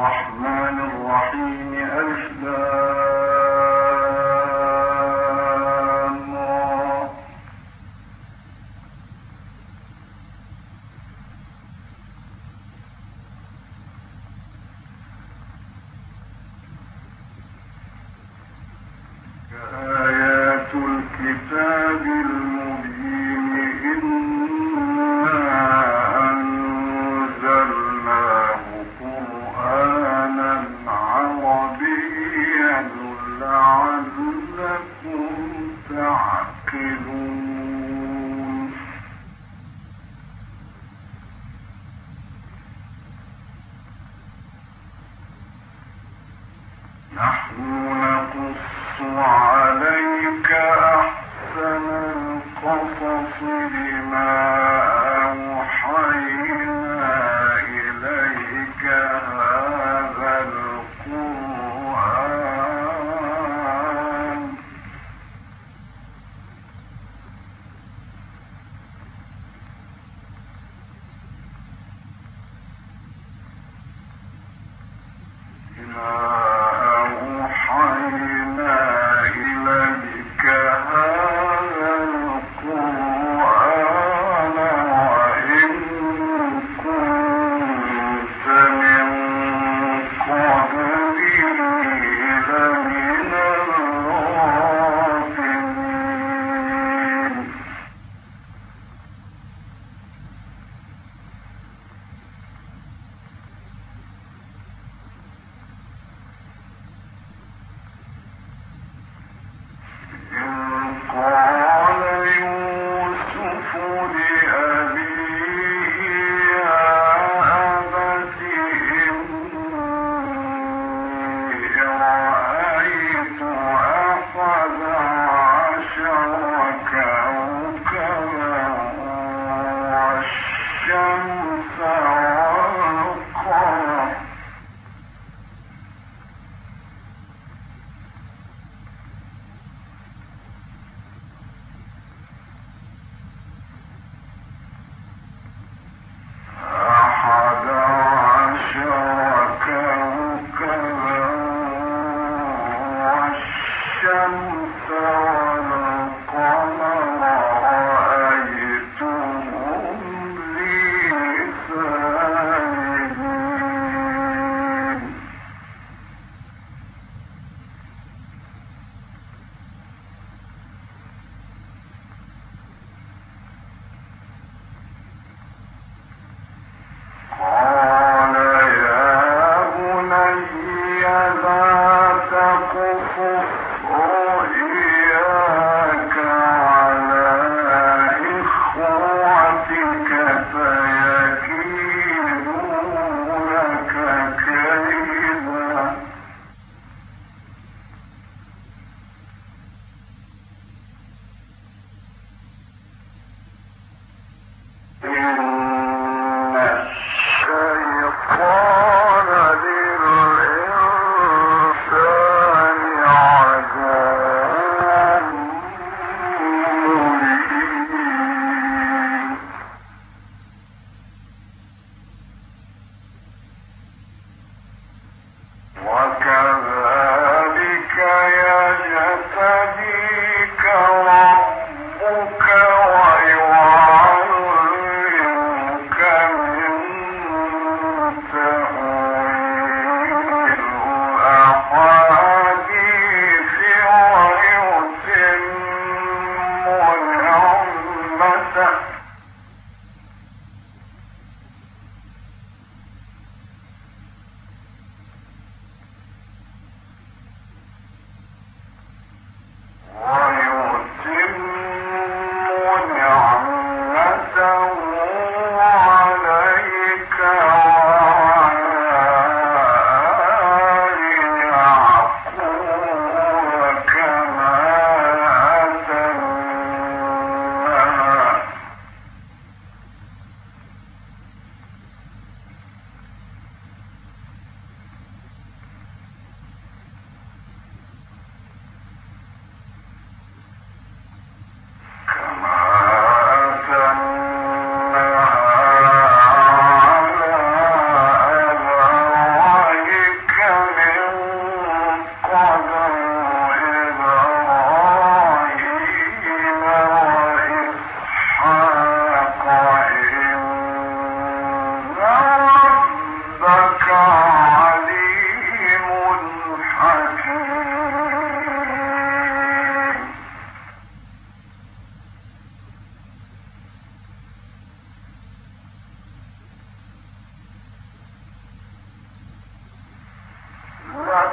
الرحمن عليه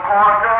Lord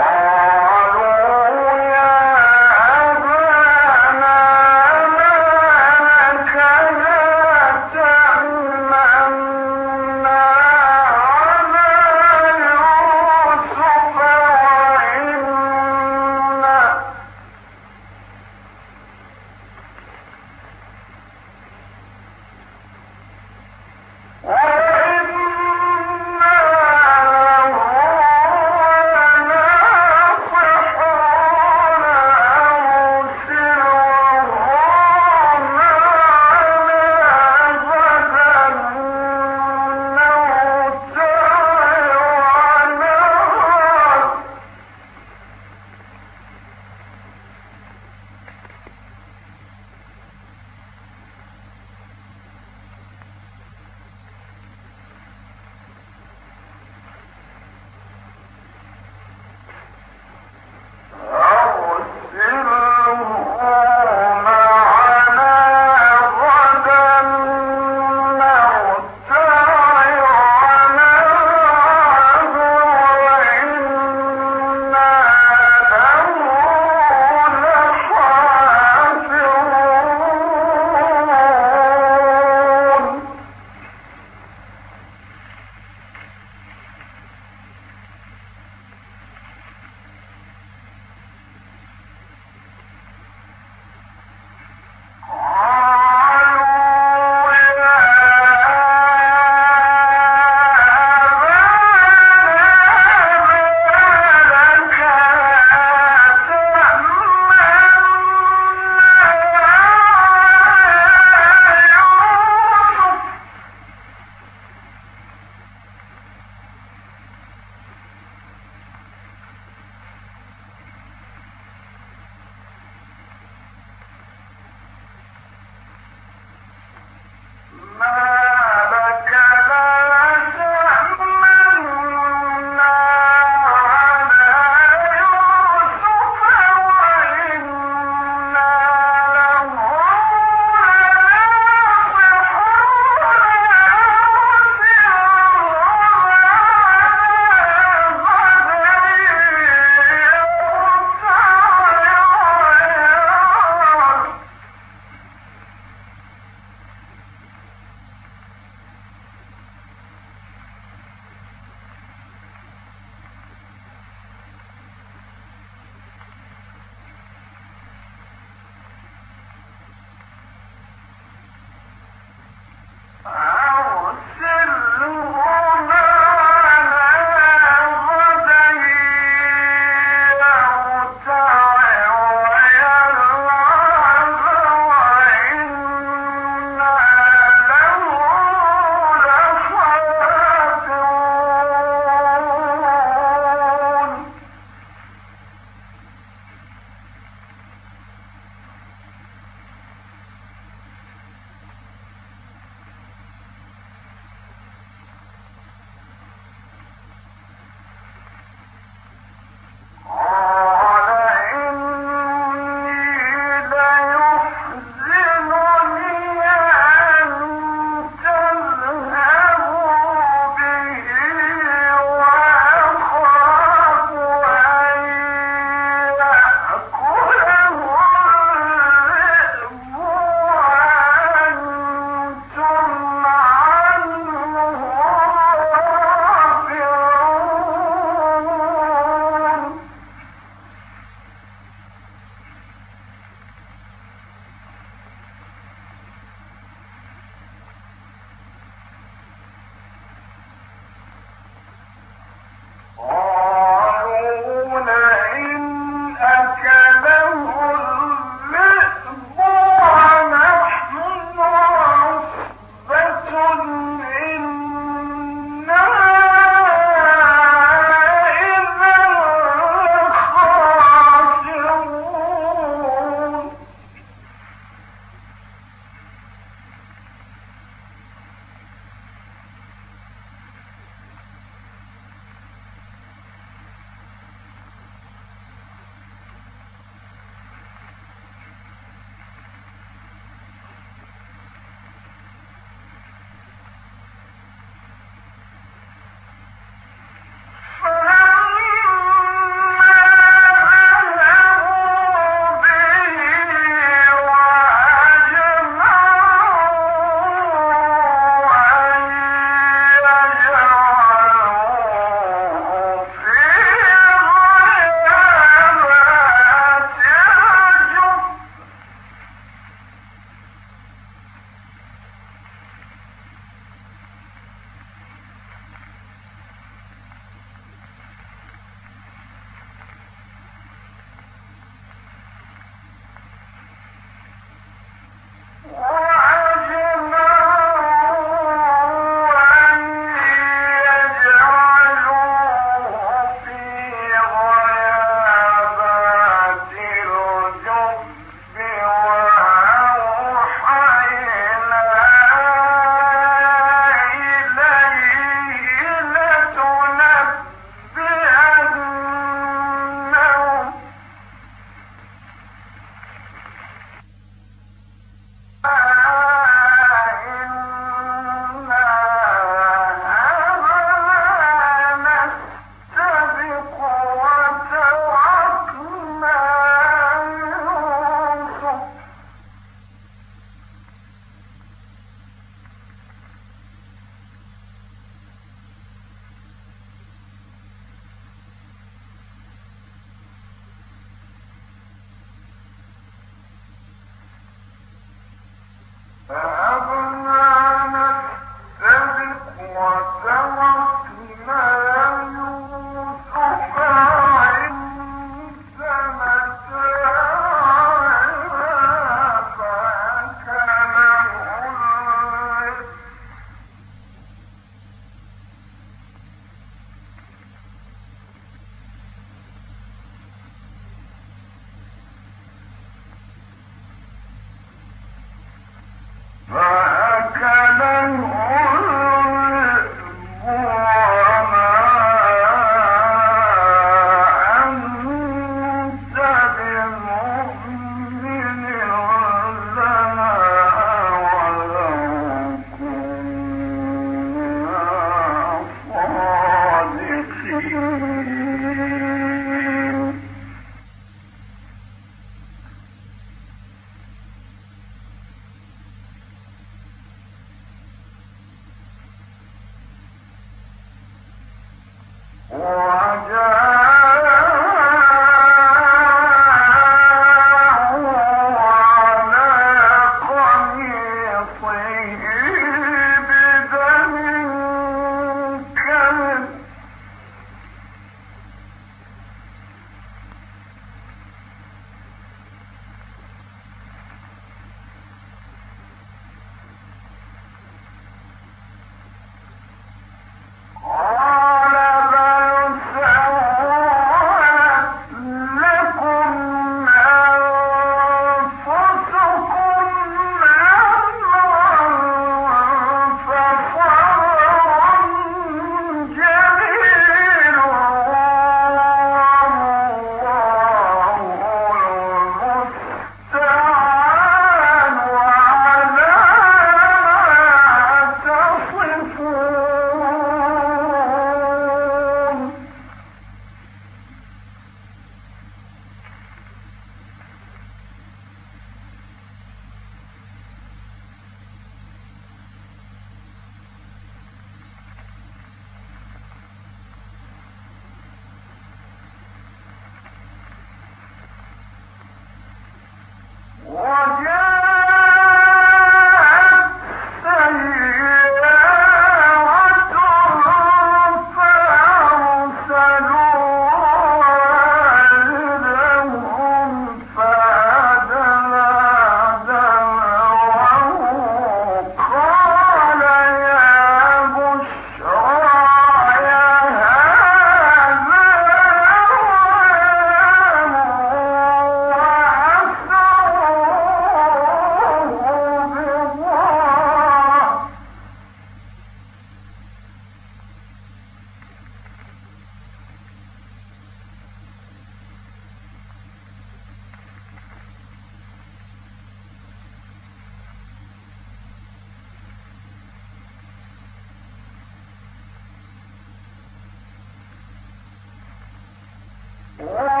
Right.